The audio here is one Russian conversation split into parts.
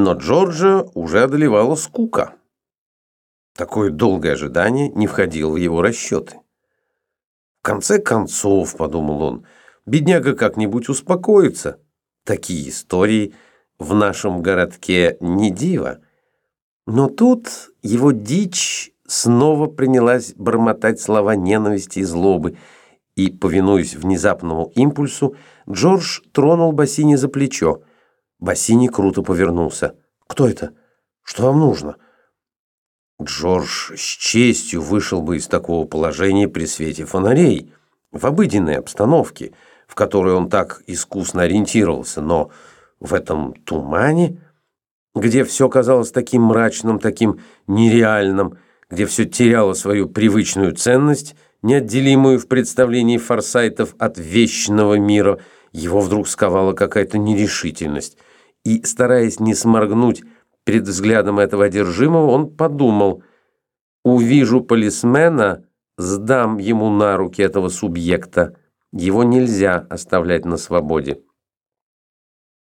Но Джорджа уже одолевала скука. Такое долгое ожидание не входило в его расчеты. В конце концов, подумал он, бедняга как-нибудь успокоится. Такие истории в нашем городке не диво. Но тут его дичь снова принялась бормотать слова ненависти и злобы, и, повинуясь внезапному импульсу, Джордж тронул Бассини за плечо. Бассини круто повернулся. «Кто это? Что вам нужно?» Джордж с честью вышел бы из такого положения при свете фонарей, в обыденной обстановке, в которой он так искусно ориентировался, но в этом тумане, где все казалось таким мрачным, таким нереальным, где все теряло свою привычную ценность, неотделимую в представлении форсайтов от вечного мира, его вдруг сковала какая-то нерешительность. И, стараясь не сморгнуть перед взглядом этого одержимого, он подумал, «Увижу полисмена, сдам ему на руки этого субъекта. Его нельзя оставлять на свободе».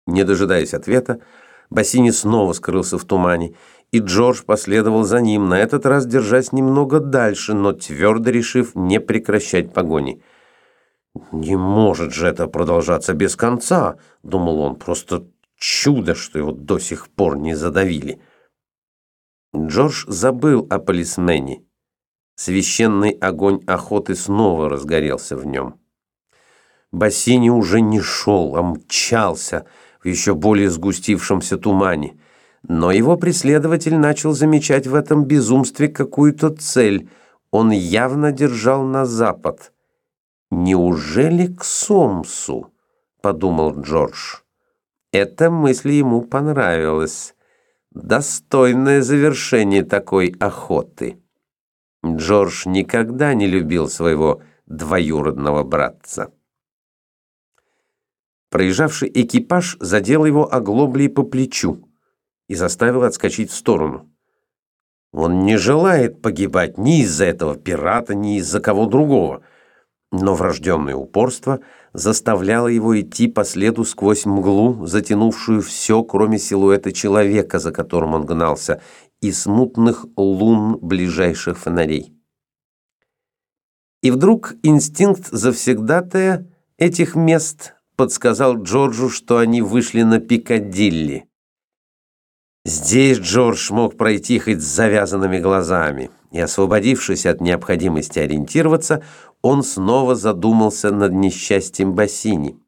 Не дожидаясь ответа, Бассини снова скрылся в тумане, и Джордж последовал за ним, на этот раз держась немного дальше, но твердо решив не прекращать погони. «Не может же это продолжаться без конца», — думал он, — «просто чудо, что его до сих пор не задавили». Джордж забыл о полисмене. Священный огонь охоты снова разгорелся в нем. Бассини уже не шел, а мчался в еще более сгустившемся тумане. Но его преследователь начал замечать в этом безумстве какую-то цель. Он явно держал на запад. «Неужели к Сомсу?» — подумал Джордж. Эта мысль ему понравилась. Достойное завершение такой охоты. Джордж никогда не любил своего двоюродного братца. Проезжавший экипаж задел его оглоблей по плечу и заставил отскочить в сторону. Он не желает погибать ни из-за этого пирата, ни из-за кого другого, но врожденное упорство заставляло его идти по следу сквозь мглу, затянувшую все, кроме силуэта человека, за которым он гнался, и смутных лун ближайших фонарей. И вдруг инстинкт завсегдатая этих мест подсказал Джорджу, что они вышли на Пикадилли. Здесь Джордж мог пройти хоть с завязанными глазами, и, освободившись от необходимости ориентироваться, он снова задумался над несчастьем Бассини.